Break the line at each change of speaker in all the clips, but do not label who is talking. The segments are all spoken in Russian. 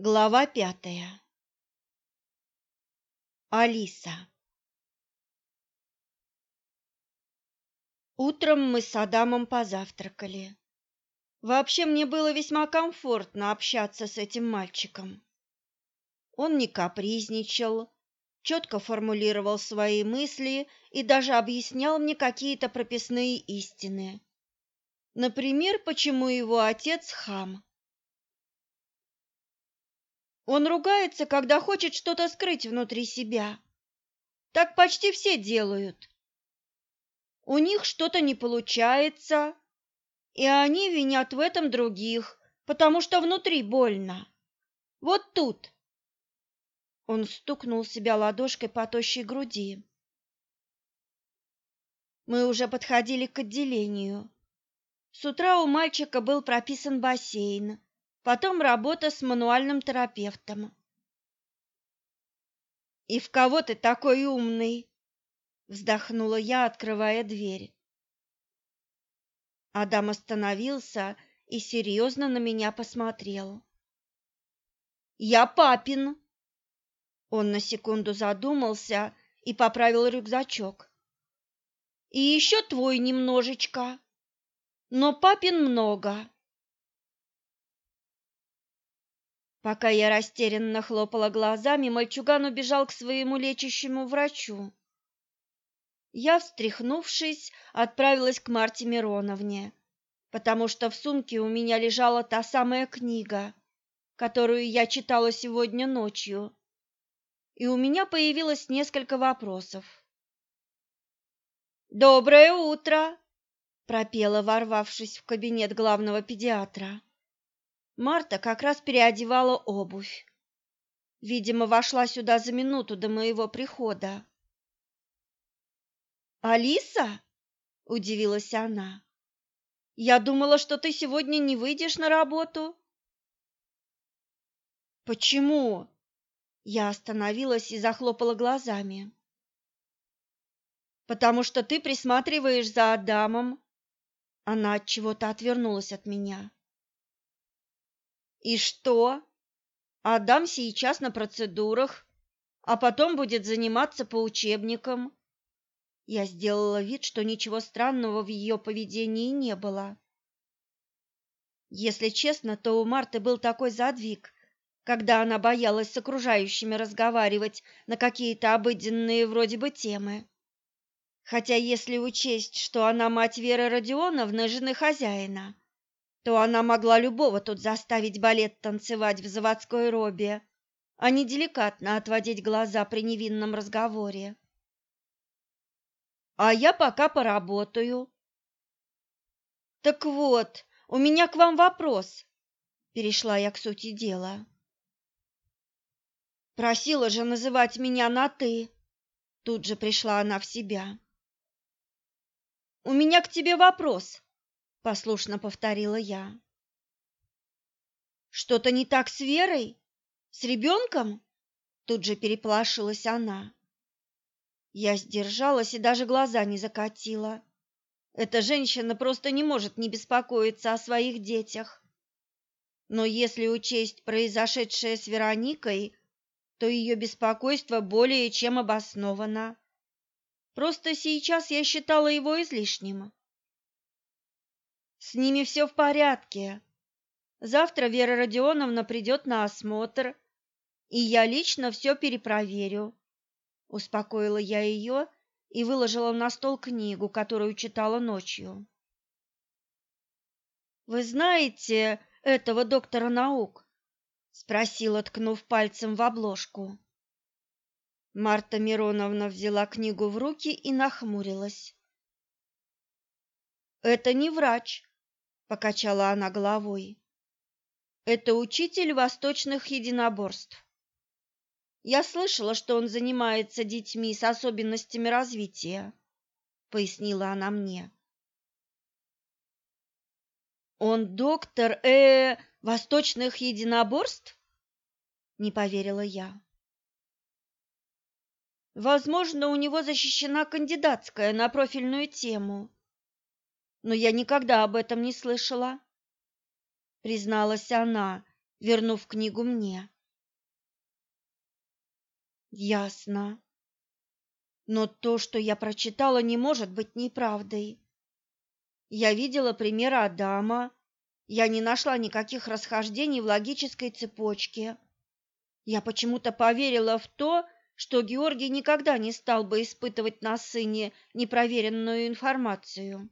Глава пятая. Алиса. Утром мы с Адамом позавтракали. Вообще мне было весьма комфортно общаться с этим мальчиком. Он не капризничал, четко формулировал свои мысли и даже объяснял мне какие-то прописные истины. Например, почему его отец хам. Он ругается, когда хочет что-то скрыть внутри себя. Так почти все делают. У них что-то не получается, и они винят в этом других, потому что внутри больно. Вот тут. Он стукнул себя ладошкой по тощей груди. Мы уже подходили к отделению. С утра у мальчика был прописан бассейн потом работа с мануальным терапевтом. «И в кого ты такой умный?» — вздохнула я, открывая дверь. Адам остановился и серьезно на меня посмотрел. «Я папин!» Он на секунду задумался и поправил рюкзачок. «И еще твой немножечко, но папин много. Пока я растерянно хлопала глазами, мальчуган убежал к своему лечащему врачу. Я, встряхнувшись, отправилась к Марте Мироновне, потому что в сумке у меня лежала та самая книга, которую я читала сегодня ночью, и у меня появилось несколько вопросов. «Доброе утро!» – пропела, ворвавшись в кабинет главного педиатра. Марта как раз переодевала обувь. Видимо, вошла сюда за минуту до моего прихода. «Алиса?» – удивилась она. «Я думала, что ты сегодня не выйдешь на работу». «Почему?» Я остановилась и захлопала глазами. «Потому что ты присматриваешь за Адамом». Она от чего-то отвернулась от меня. И что? Адам сейчас на процедурах, а потом будет заниматься по учебникам. Я сделала вид, что ничего странного в ее поведении не было. Если честно, то у Марты был такой задвиг, когда она боялась с окружающими разговаривать на какие-то обыденные вроде бы темы. Хотя если учесть, что она мать Веры Родионовны, жены хозяина, то она могла любого тут заставить балет танцевать в заводской робе, а не деликатно отводить глаза при невинном разговоре. А я пока поработаю. Так вот, у меня к вам вопрос. Перешла я к сути дела. Просила же называть меня на «ты». Тут же пришла она в себя. «У меня к тебе вопрос», послушно повторила я. Что-то не так с Верой? С ребенком?» Тут же переполошилась она. Я сдержалась и даже глаза не закатила. Эта женщина просто не может не беспокоиться о своих детях. Но если учесть произошедшее с Вероникой, то ее беспокойство более чем обосновано. Просто сейчас я считала его излишним. С ними все в порядке. Завтра Вера Родионовна придет на осмотр, и я лично все перепроверю. Успокоила я ее и выложила на стол книгу, которую читала ночью. Вы знаете этого доктора наук? спросила, ткнув пальцем в обложку. Марта Мироновна взяла книгу в руки и нахмурилась. Это не врач, покачала она головой. Это учитель восточных единоборств. Я слышала, что он занимается детьми с особенностями развития, пояснила она мне. Он доктор э восточных единоборств? Не поверила я. Возможно, у него защищена кандидатская на профильную тему но я никогда об этом не слышала, призналась она вернув книгу мне. Ясно. Но то, что я прочитала, не может быть неправдой. Я видела пример Адама. Я не нашла никаких расхождений в логической цепочке. Я почему-то поверила в то, что Георгий никогда не стал бы испытывать на сыне непроверенную информацию.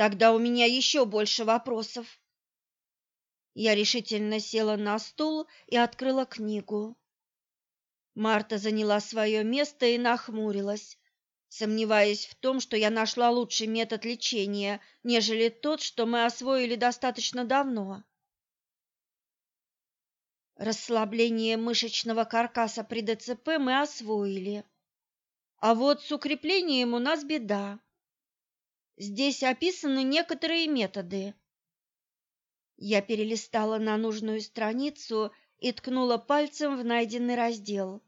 Тогда у меня еще больше вопросов. Я решительно села на стул и открыла книгу. Марта заняла свое место и нахмурилась, сомневаясь в том, что я нашла лучший метод лечения, нежели тот, что мы освоили достаточно давно. Расслабление мышечного каркаса при ДЦП мы освоили. А вот с укреплением у нас беда. Здесь описаны некоторые методы. Я перелистала на нужную страницу и ткнула пальцем в найденный раздел.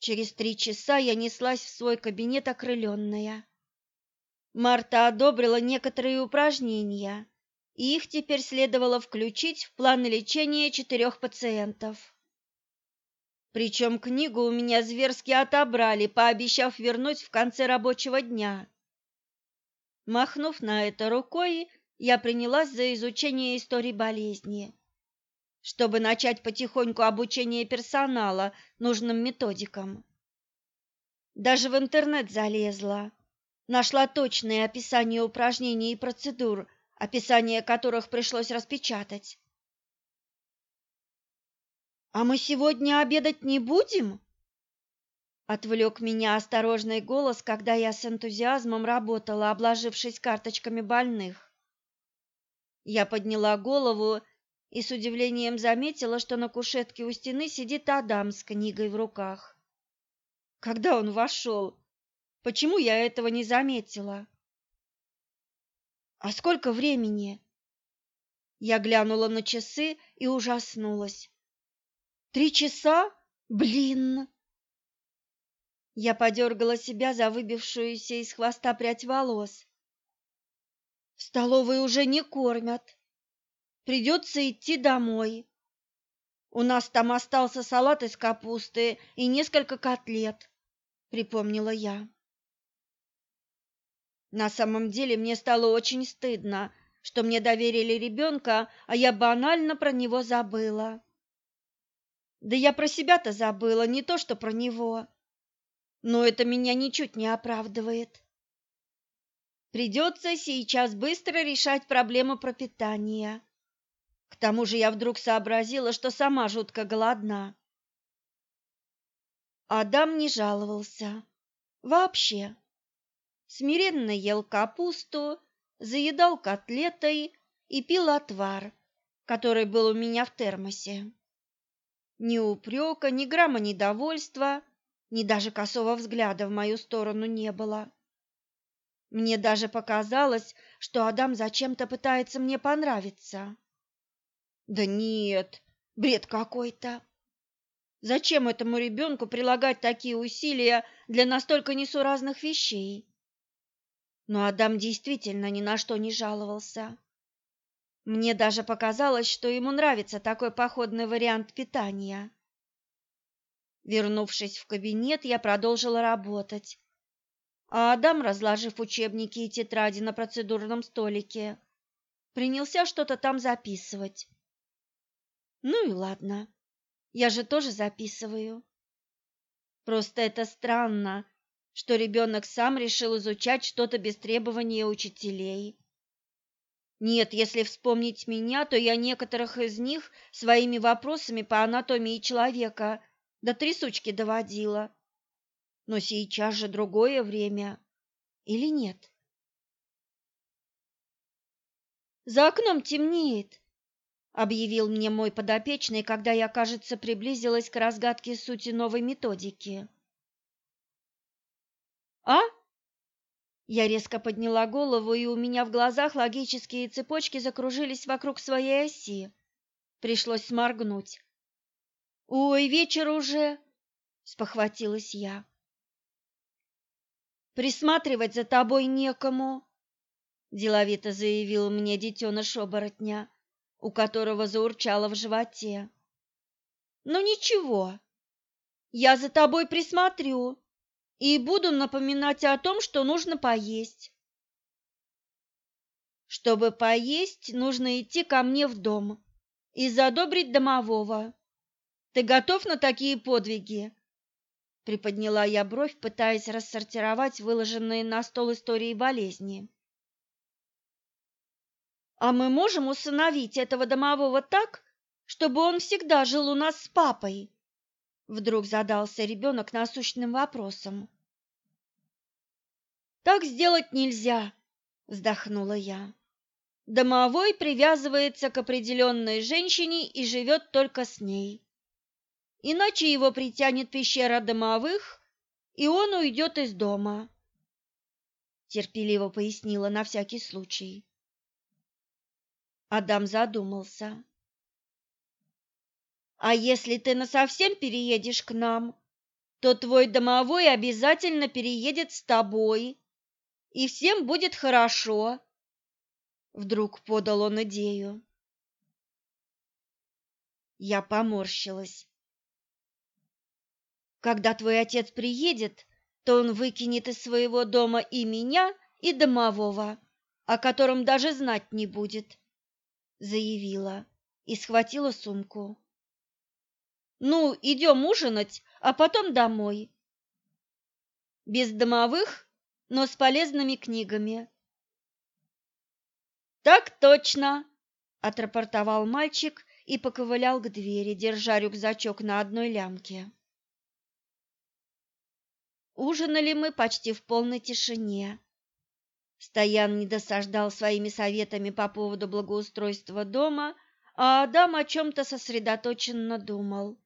Через три часа я неслась в свой кабинет окрыленная. Марта одобрила некоторые упражнения, и их теперь следовало включить в план лечения четырех пациентов. Причем книгу у меня зверски отобрали, пообещав вернуть в конце рабочего дня. Махнув на это рукой, я принялась за изучение истории болезни чтобы начать потихоньку обучение персонала нужным методикам. Даже в интернет залезла, нашла точные описания упражнений и процедур, описание которых пришлось распечатать. «А мы сегодня обедать не будем?» Отвлек меня осторожный голос, когда я с энтузиазмом работала, обложившись карточками больных. Я подняла голову и с удивлением заметила, что на кушетке у стены сидит Адам с книгой в руках. Когда он вошел? Почему я этого не заметила? А сколько времени? Я глянула на часы и ужаснулась. Три часа? Блин! Я подергала себя за выбившуюся из хвоста прядь волос. В столовой уже не кормят. Придется идти домой. У нас там остался салат из капусты и несколько котлет, припомнила я. На самом деле мне стало очень стыдно, что мне доверили ребенка, а я банально про него забыла. Да я про себя-то забыла, не то что про него. Но это меня ничуть не оправдывает. Придется сейчас быстро решать проблему пропитания. К тому же я вдруг сообразила, что сама жутко голодна. Адам не жаловался. Вообще. Смиренно ел капусту, заедал котлетой и пил отвар, который был у меня в термосе. Ни упрека, ни грамма недовольства, ни даже косого взгляда в мою сторону не было. Мне даже показалось, что Адам зачем-то пытается мне понравиться. Да нет, бред какой-то. Зачем этому ребенку прилагать такие усилия для настолько несуразных вещей? Но Адам действительно ни на что не жаловался. Мне даже показалось, что ему нравится такой походный вариант питания. Вернувшись в кабинет, я продолжила работать. А Адам, разложив учебники и тетради на процедурном столике, принялся что-то там записывать. Ну и ладно. Я же тоже записываю. Просто это странно, что ребенок сам решил изучать что-то без требования учителей. Нет, если вспомнить меня, то я некоторых из них своими вопросами по анатомии человека до трясучки доводила. Но сейчас же другое время. Или нет? За окном темнеет объявил мне мой подопечный, когда я, кажется, приблизилась к разгадке сути новой методики. А? Я резко подняла голову, и у меня в глазах логические цепочки закружились вокруг своей оси. Пришлось сморгнуть. Ой, вечер уже, спохватилась я. Присматривать за тобой некому. деловито заявил мне детеныш оборотня, у которого заурчало в животе. Ну ничего, я за тобой присмотрю и буду напоминать о том, что нужно поесть. Чтобы поесть, нужно идти ко мне в дом и задобрить домового. Ты готов на такие подвиги? Приподняла я бровь, пытаясь рассортировать выложенные на стол истории болезни. А мы можем усыновить этого домового так, чтобы он всегда жил у нас с папой? Вдруг задался ребенок насущным вопросом. Так сделать нельзя, вздохнула я. Домовой привязывается к определенной женщине и живет только с ней. Иначе его притянет пещера домовых, и он уйдет из дома. Терпеливо пояснила на всякий случай. Адам задумался. А если ты насовсем переедешь к нам, то твой домовой обязательно переедет с тобой, и всем будет хорошо. Вдруг подал он идею. Я поморщилась. Когда твой отец приедет, то он выкинет из своего дома и меня, и домового, о котором даже знать не будет, заявила и схватила сумку. Ну, идем ужинать, а потом домой. Без домовых, но с полезными книгами. Так точно, отрапортовал мальчик и поковылял к двери, держа рюкзачок на одной лямке. Ужинали мы почти в полной тишине. Стоян не досаждал своими советами по поводу благоустройства дома, а Адам о чем-то сосредоточенно думал.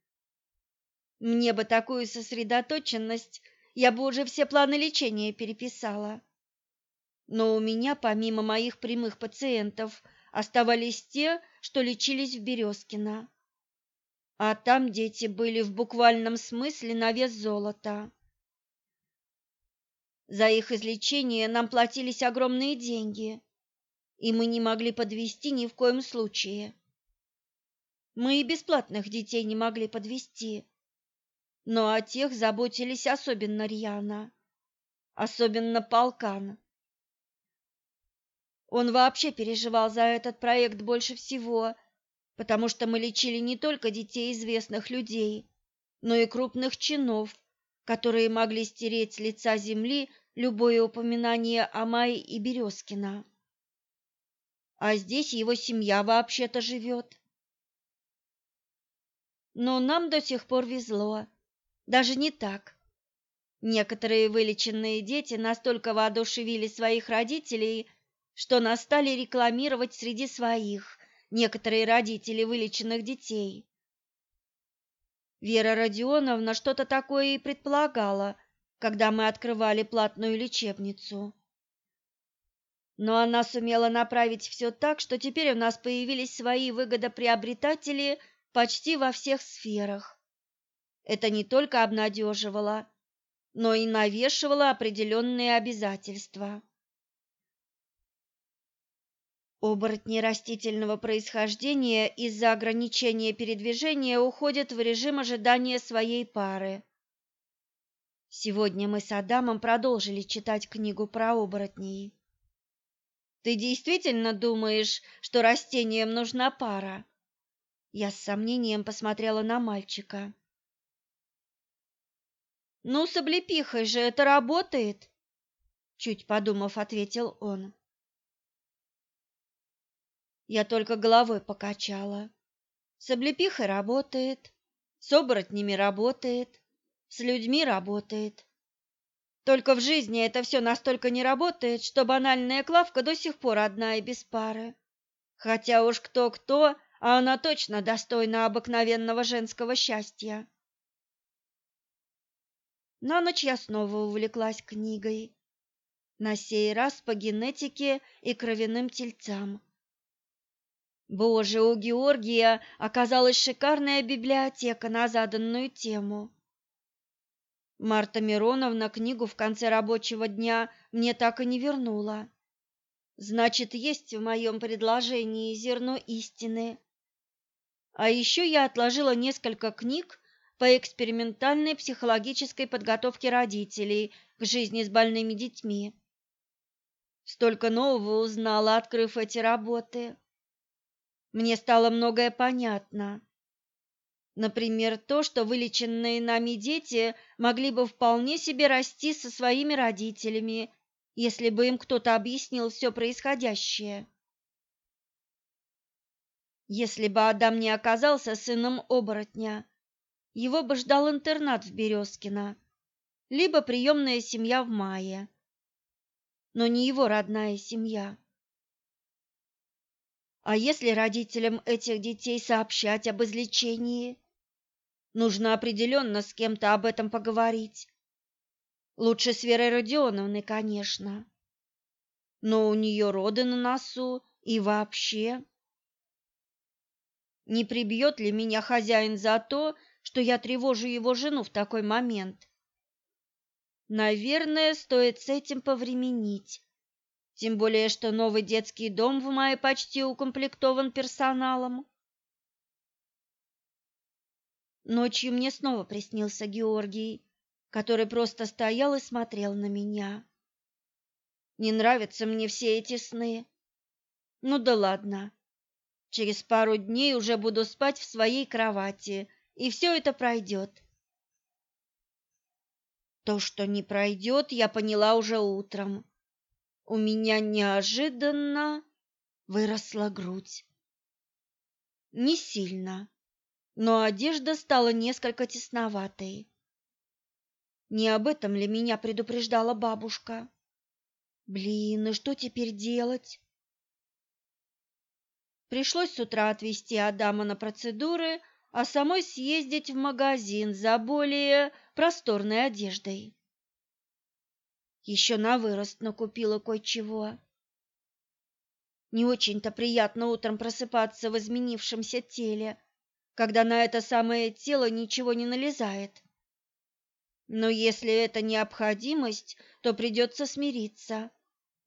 Мне бы такую сосредоточенность, я бы уже все планы лечения переписала. Но у меня, помимо моих прямых пациентов, оставались те, что лечились в Березкино. А там дети были в буквальном смысле на вес золота. За их излечение нам платились огромные деньги, и мы не могли подвести ни в коем случае. Мы и бесплатных детей не могли подвести, но о тех заботились особенно рьяно, особенно полкан. Он вообще переживал за этот проект больше всего, потому что мы лечили не только детей известных людей, но и крупных чинов, которые могли стереть с лица земли любое упоминание о Майе и Березкина. А здесь его семья вообще-то живет. Но нам до сих пор везло. Даже не так. Некоторые вылеченные дети настолько воодушевили своих родителей, что настали рекламировать среди своих некоторые родители вылеченных детей. Вера Родионовна что-то такое и предполагала, когда мы открывали платную лечебницу. Но она сумела направить все так, что теперь у нас появились свои выгодоприобретатели почти во всех сферах. Это не только обнадеживало, но и навешивало определенные обязательства. Оборотни растительного происхождения из-за ограничения передвижения уходят в режим ожидания своей пары. Сегодня мы с Адамом продолжили читать книгу про оборотней. Ты действительно думаешь, что растениям нужна пара? Я с сомнением посмотрела на мальчика. Ну, с облепихой же это работает, чуть подумав, ответил он. Я только головой покачала. С облепихой работает, с оборотнями работает, с людьми работает. Только в жизни это все настолько не работает, что банальная Клавка до сих пор одна и без пары. Хотя уж кто-кто, а она точно достойна обыкновенного женского счастья. На ночь я снова увлеклась книгой, на сей раз по генетике и кровяным тельцам. Боже, у Георгия оказалась шикарная библиотека на заданную тему. Марта Мироновна книгу в конце рабочего дня мне так и не вернула. Значит, есть в моем предложении зерно истины. А еще я отложила несколько книг по экспериментальной психологической подготовке родителей к жизни с больными детьми. Столько нового узнала, открыв эти работы. Мне стало многое понятно. Например, то, что вылеченные нами дети могли бы вполне себе расти со своими родителями если бы им кто-то объяснил все происходящее. Если бы Адам не оказался сыном оборотня, его бы ждал интернат в Березкино, либо приемная семья в мае, но не его родная семья. А если родителям этих детей сообщать об излечении? Нужно определенно с кем-то об этом поговорить. Лучше с Верой Родионовной, конечно. Но у нее роды на носу и вообще. Не прибьет ли меня хозяин за то, что я тревожу его жену в такой момент? Наверное, стоит с этим повременить. Тем более, что новый детский дом в мае почти укомплектован персоналом. Ночью мне снова приснился Георгий который просто стоял и смотрел на меня. Не нравятся мне все эти сны. Ну да ладно. Через пару дней уже буду спать в своей кровати, и все это пройдет. То, что не пройдет, я поняла уже утром. У меня неожиданно выросла грудь. Не сильно, но одежда стала несколько тесноватой. Не об этом ли меня предупреждала бабушка? Блин, и что теперь делать? Пришлось с утра отвезти Адама на процедуры, а самой съездить в магазин за более просторной одеждой. Еще на вырост накупила кое-чего. Не очень-то приятно утром просыпаться в изменившемся теле, когда на это самое тело ничего не налезает. Но если это необходимость, то придется смириться,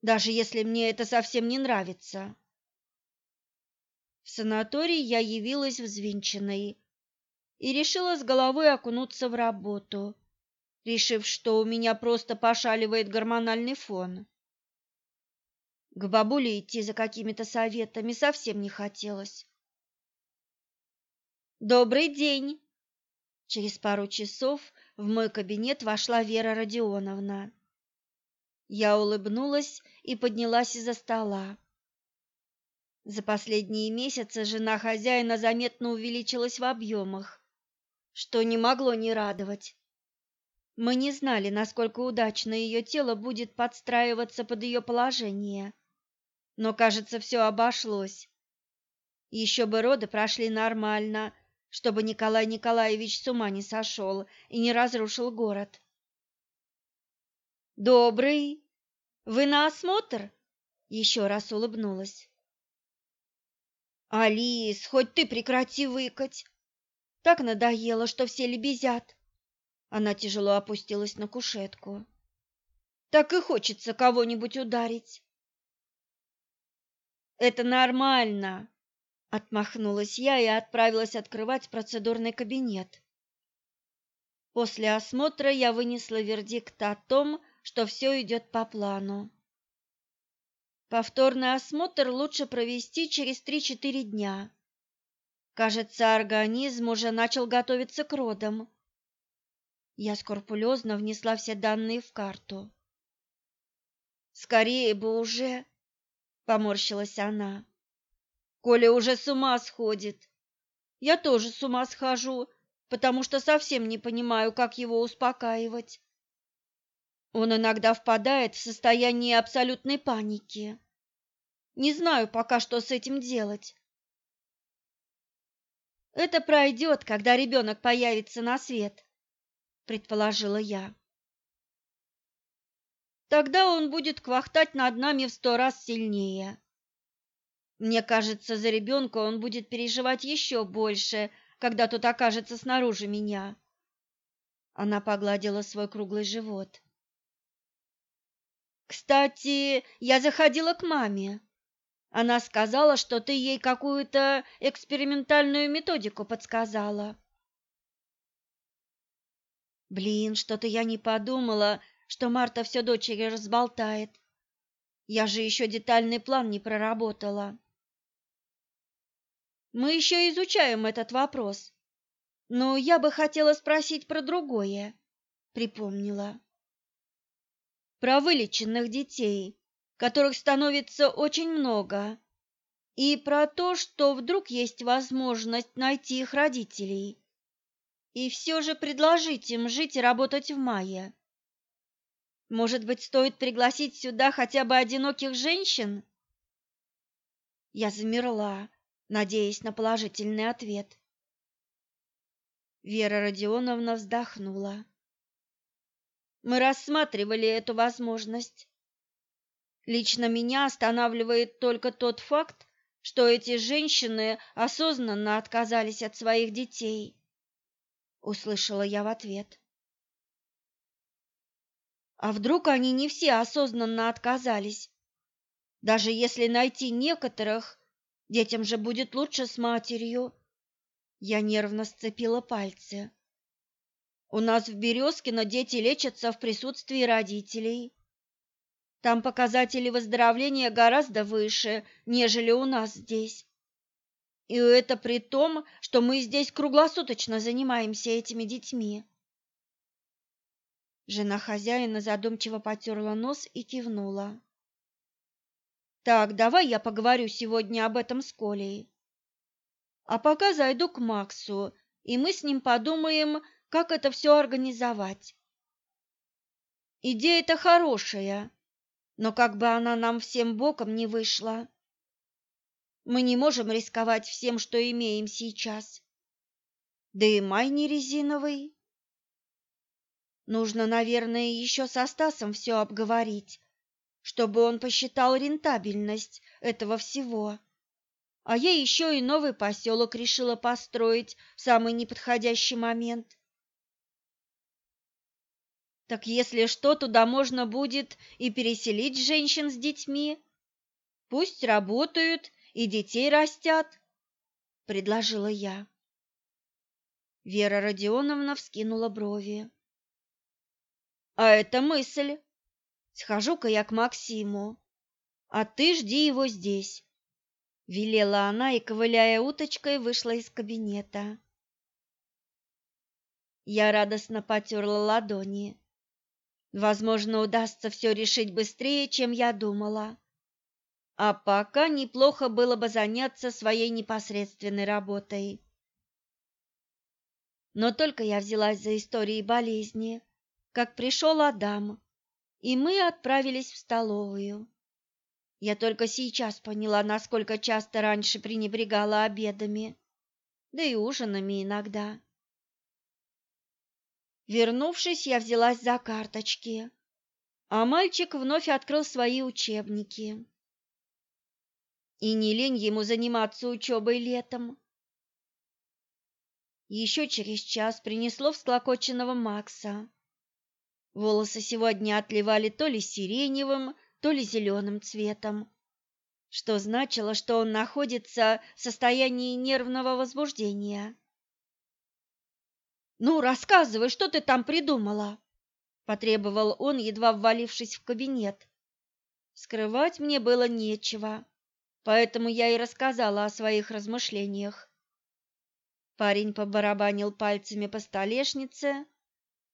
даже если мне это совсем не нравится. Санаторий я явилась взвинченной и решила с головой окунуться в работу, решив, что у меня просто пошаливает гормональный фон. К бабуле идти за какими-то советами совсем не хотелось. «Добрый день!» Через пару часов в мой кабинет вошла Вера Родионовна. Я улыбнулась и поднялась из-за стола. За последние месяцы жена хозяина заметно увеличилась в объемах, что не могло не радовать. Мы не знали, насколько удачно ее тело будет подстраиваться под ее положение, но, кажется, все обошлось. Еще бы роды прошли нормально, чтобы Николай Николаевич с ума не сошел и не разрушил город. «Добрый! Вы на осмотр?» — еще раз улыбнулась. «Алис, хоть ты прекрати выкать! Так надоело, что все лебезят!» Она тяжело опустилась на кушетку. «Так и хочется кого-нибудь ударить!» «Это нормально!» Отмахнулась я и отправилась открывать процедурный кабинет. После осмотра я вынесла вердикт о том, что все идет по плану. Повторный осмотр лучше провести через 3-4 дня. Кажется, организм уже начал готовиться к родам. Я скрупулезно внесла все данные в карту. «Скорее бы уже!» — поморщилась она. Коля уже с ума сходит. Я тоже с ума схожу, потому что совсем не понимаю, как его успокаивать. Он иногда впадает в состояние абсолютной паники. Не знаю пока, что с этим делать. Это пройдет, когда ребенок появится на свет, предположила я. Тогда он будет квахтать над нами в сто раз сильнее. Мне кажется, за ребенка он будет переживать еще больше, когда тот окажется снаружи меня. Она погладила свой круглый живот. Кстати, я заходила к маме. Она сказала, что ты ей какую-то экспериментальную методику подсказала. Блин, что-то я не подумала, что Марта все дочери разболтает. Я же еще детальный план не проработала. Мы еще изучаем этот вопрос. Но я бы хотела спросить про другое, припомнила. Про вылеченных детей, которых становится очень много, и про то, что вдруг есть возможность найти их родителей и все же предложить им жить и работать в мае. Может быть, стоит пригласить сюда хотя бы одиноких женщин? Я замерла, надеясь на положительный ответ. Вера Родионовна вздохнула. Мы рассматривали эту возможность. Лично меня останавливает только тот факт, что эти женщины осознанно отказались от своих детей. Услышала я в ответ. А вдруг они не все осознанно отказались? Даже если найти некоторых, детям же будет лучше с матерью. Я нервно сцепила пальцы. У нас в Березкино дети лечатся в присутствии родителей. Там показатели выздоровления гораздо выше, нежели у нас здесь. И это при том, что мы здесь круглосуточно занимаемся этими детьми. Жена хозяина задумчиво потерла нос и кивнула. Так, давай я поговорю сегодня об этом с Колей. А пока зайду к Максу, и мы с ним подумаем, как это все организовать. Идея-то хорошая, но как бы она нам всем боком не вышла. Мы не можем рисковать всем, что имеем сейчас. Да и май не резиновый. Нужно, наверное, еще со Стасом все обговорить, чтобы он посчитал рентабельность этого всего. А я еще и новый поселок решила построить в самый неподходящий момент. Так если что, туда можно будет и переселить женщин с детьми. Пусть работают и детей растят, предложила я. Вера Родионовна вскинула брови. А это мысль. Схожу-ка я к Максиму, а ты жди его здесь, велела она и, ковыляя уточкой, вышла из кабинета. Я радостно потерла ладони. Возможно, удастся все решить быстрее, чем я думала. А пока неплохо было бы заняться своей непосредственной работой. Но только я взялась за истории болезни, как пришел Адам, и мы отправились в столовую. Я только сейчас поняла, насколько часто раньше пренебрегала обедами, да и ужинами иногда. Вернувшись, я взялась за карточки, а мальчик вновь открыл свои учебники. И не лень ему заниматься учебой летом. Еще через час принесло всклокоченного Макса. Волосы сегодня отливали то ли сиреневым, то ли зеленым цветом, что значило, что он находится в состоянии нервного возбуждения. «Ну, рассказывай, что ты там придумала?» – потребовал он, едва ввалившись в кабинет. Скрывать мне было нечего, поэтому я и рассказала о своих размышлениях. Парень побарабанил пальцами по столешнице,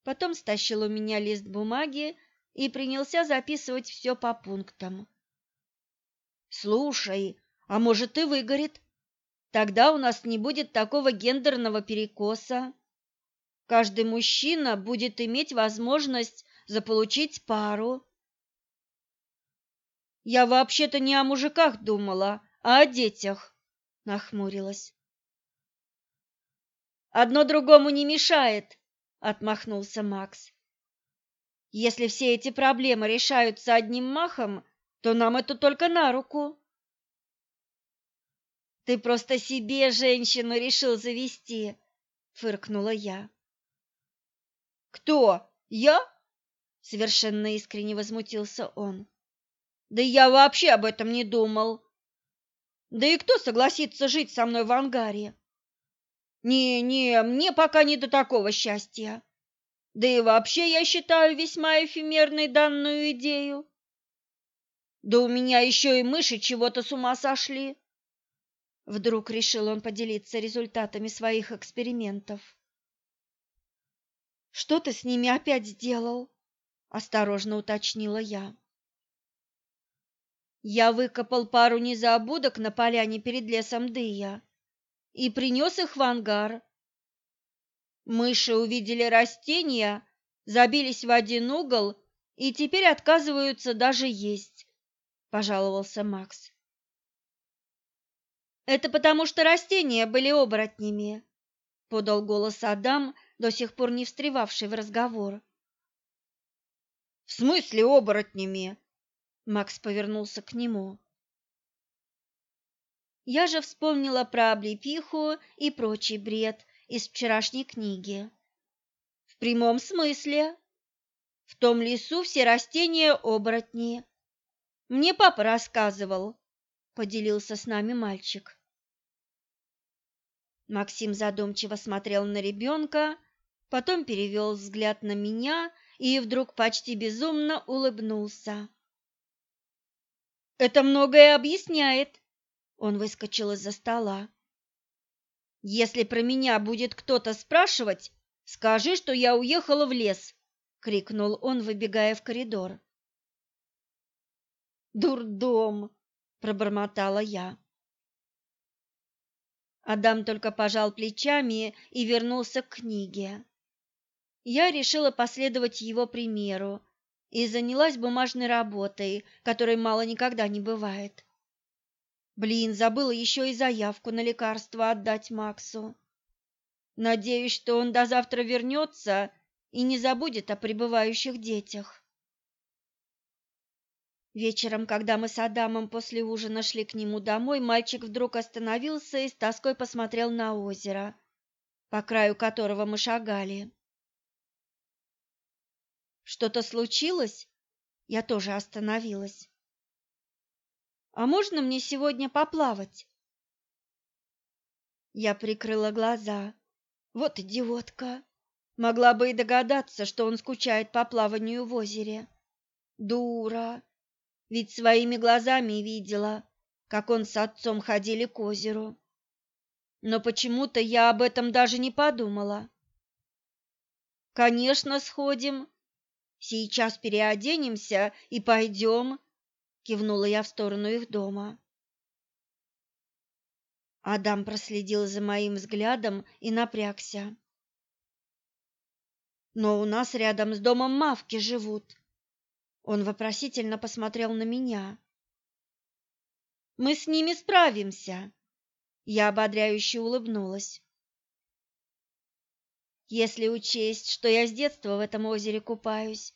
Потом стащил у меня лист бумаги и принялся записывать все по пунктам. Слушай, а может и выгорит? Тогда у нас не будет такого гендерного перекоса. Каждый мужчина будет иметь возможность заполучить пару. Я вообще-то не о мужиках думала, а о детях, нахмурилась. Одно другому не мешает, отмахнулся Макс. Если все эти проблемы решаются одним махом, то нам это только на руку. Ты просто себе женщину решил завести, фыркнула я. Кто? Я? совершенно искренне возмутился он. Да я вообще об этом не думал. Да и кто согласится жить со мной в ангаре? Не-не, мне пока не до такого счастья. Да и вообще я считаю весьма эфемерной данную идею. Да у меня еще и мыши чего-то с ума сошли. Вдруг решил он поделиться результатами своих экспериментов. Что ты с ними опять сделал? осторожно уточнила я. Я выкопал пару незабудок на поляне перед лесом Дыя и принес их в ангар. Мыши увидели растения, забились в один угол и теперь отказываются даже есть, пожаловался Макс. Это потому, что растения были оборотнями, подал голос Адам, до сих пор не встревавший в разговор. В смысле оборотнями? Макс повернулся к нему. Я же вспомнила про облепиху и прочий бред из вчерашней книги. В прямом смысле. В том лесу все растения оборотни. Мне папа рассказывал, поделился с нами мальчик. Максим задумчиво смотрел на ребенка, потом перевел взгляд на меня и вдруг почти безумно улыбнулся. «Это многое объясняет!» Он выскочил из-за стола. «Если про меня будет кто-то спрашивать, скажи, что я уехала в лес!» — крикнул он, выбегая в коридор. «Дурдом!» — пробормотала я. Адам только пожал плечами и вернулся к книге. Я решила последовать его примеру и занялась бумажной работой, которой мало никогда не бывает. Блин, забыла еще и заявку на лекарство отдать Максу. Надеюсь, что он до завтра вернется и не забудет о пребывающих детях. Вечером, когда мы с Адамом после ужина шли к нему домой, мальчик вдруг остановился и с тоской посмотрел на озеро, по краю которого мы шагали. Что-то случилось? Я тоже остановилась. А можно мне сегодня поплавать? Я прикрыла глаза. Вот идиотка. Могла бы и догадаться, что он скучает по плаванию в озере. Дура ведь своими глазами видела, как он с отцом ходили к озеру. Но почему-то я об этом даже не подумала. Конечно, сходим. Сейчас переоденемся и пойдем, кивнула я в сторону их дома. Адам проследил за моим взглядом и напрягся. Но у нас рядом с домом мавки живут. Он вопросительно посмотрел на меня. Мы с ними справимся. Я ободряюще улыбнулась. Если учесть, что я с детства в этом озере купаюсь,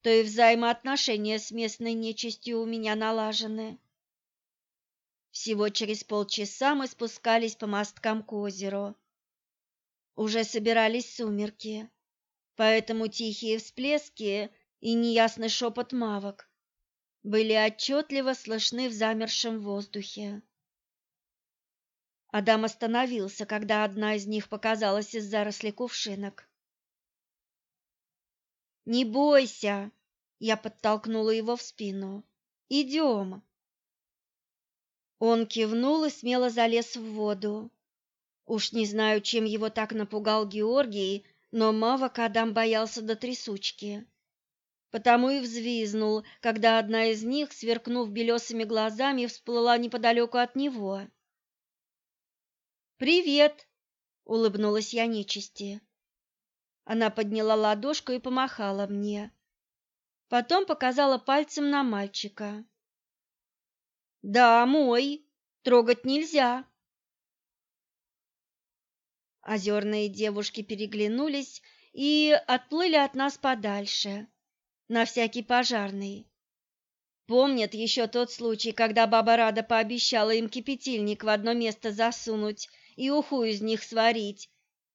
то и взаимоотношения с местной нечистью у меня налажены. Всего через полчаса мы спускались по мосткам к озеру. Уже собирались сумерки, поэтому тихие всплески и неясный шепот мавок были отчетливо слышны в замершем воздухе. Адам остановился, когда одна из них показалась из зарослей кувшинок. «Не бойся!» — я подтолкнула его в спину. «Идем!» Он кивнул и смело залез в воду. Уж не знаю, чем его так напугал Георгий, но мавок Адам боялся до трясучки потому и взвизнул, когда одна из них, сверкнув белесыми глазами, всплыла неподалеку от него. «Привет!» — улыбнулась я нечисти. Она подняла ладошку и помахала мне. Потом показала пальцем на мальчика. «Да, мой. Трогать нельзя». Озерные девушки переглянулись и отплыли от нас подальше на всякий пожарный. Помнят еще тот случай, когда баба Рада пообещала им кипятильник в одно место засунуть и уху из них сварить,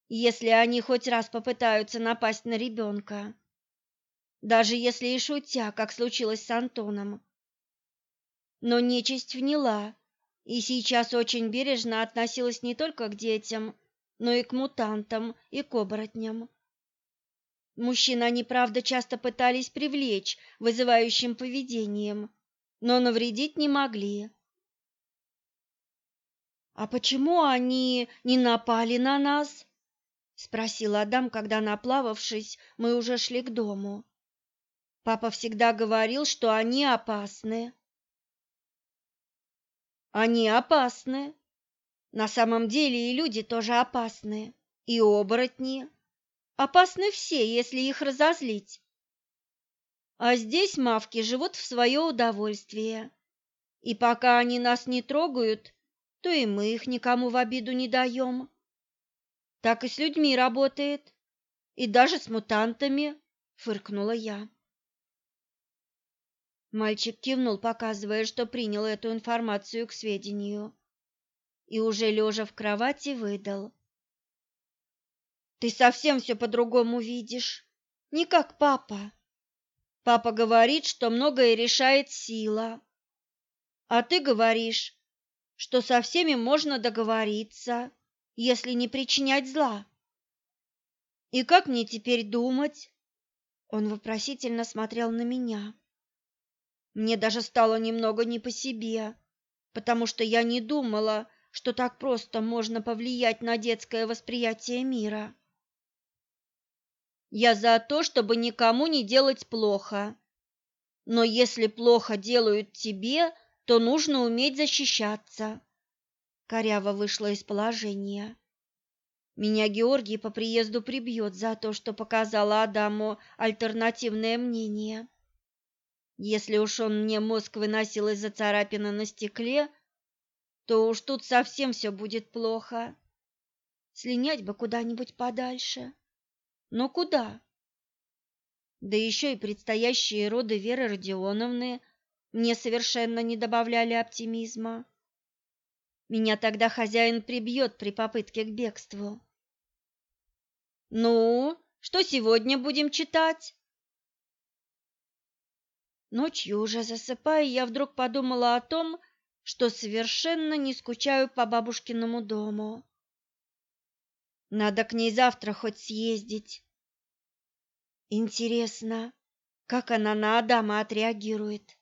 если они хоть раз попытаются напасть на ребенка. даже если и шутя, как случилось с Антоном. Но нечисть вняла и сейчас очень бережно относилась не только к детям, но и к мутантам и к оборотням. Мужчин они, правда, часто пытались привлечь вызывающим поведением, но навредить не могли. «А почему они не напали на нас?» — спросил Адам, когда, наплававшись, мы уже шли к дому. Папа всегда говорил, что они опасны. Они опасны. На самом деле и люди тоже опасны, и оборотни. Опасны все, если их разозлить. А здесь мавки живут в свое удовольствие. И пока они нас не трогают, то и мы их никому в обиду не даем. Так и с людьми работает, и даже с мутантами, фыркнула я. Мальчик кивнул, показывая, что принял эту информацию к сведению, и уже лежа в кровати выдал: Ты совсем все по-другому видишь, не как папа. Папа говорит, что многое решает сила. А ты говоришь, что со всеми можно договориться, если не причинять зла. И как мне теперь думать? Он вопросительно смотрел на меня. Мне даже стало немного не по себе, потому что я не думала, что так просто можно повлиять на детское восприятие мира. Я за то, чтобы никому не делать плохо. Но если плохо делают тебе, то нужно уметь защищаться. Коряво вышла из положения. Меня Георгий по приезду прибьет за то, что показала Адаму альтернативное мнение. Если уж он мне мозг выносил из-за царапины на стекле, то уж тут совсем все будет плохо. Слинять бы куда-нибудь подальше. Но куда? Да еще и предстоящие роды Веры Родионовны – мне совершенно не добавляли оптимизма. Меня тогда хозяин прибьет при попытке к бегству. Ну, что сегодня будем читать? Ночью уже засыпая, я вдруг подумала о том, что совершенно не скучаю по бабушкиному дому. Надо к ней завтра хоть съездить. Интересно, как она на Адама отреагирует?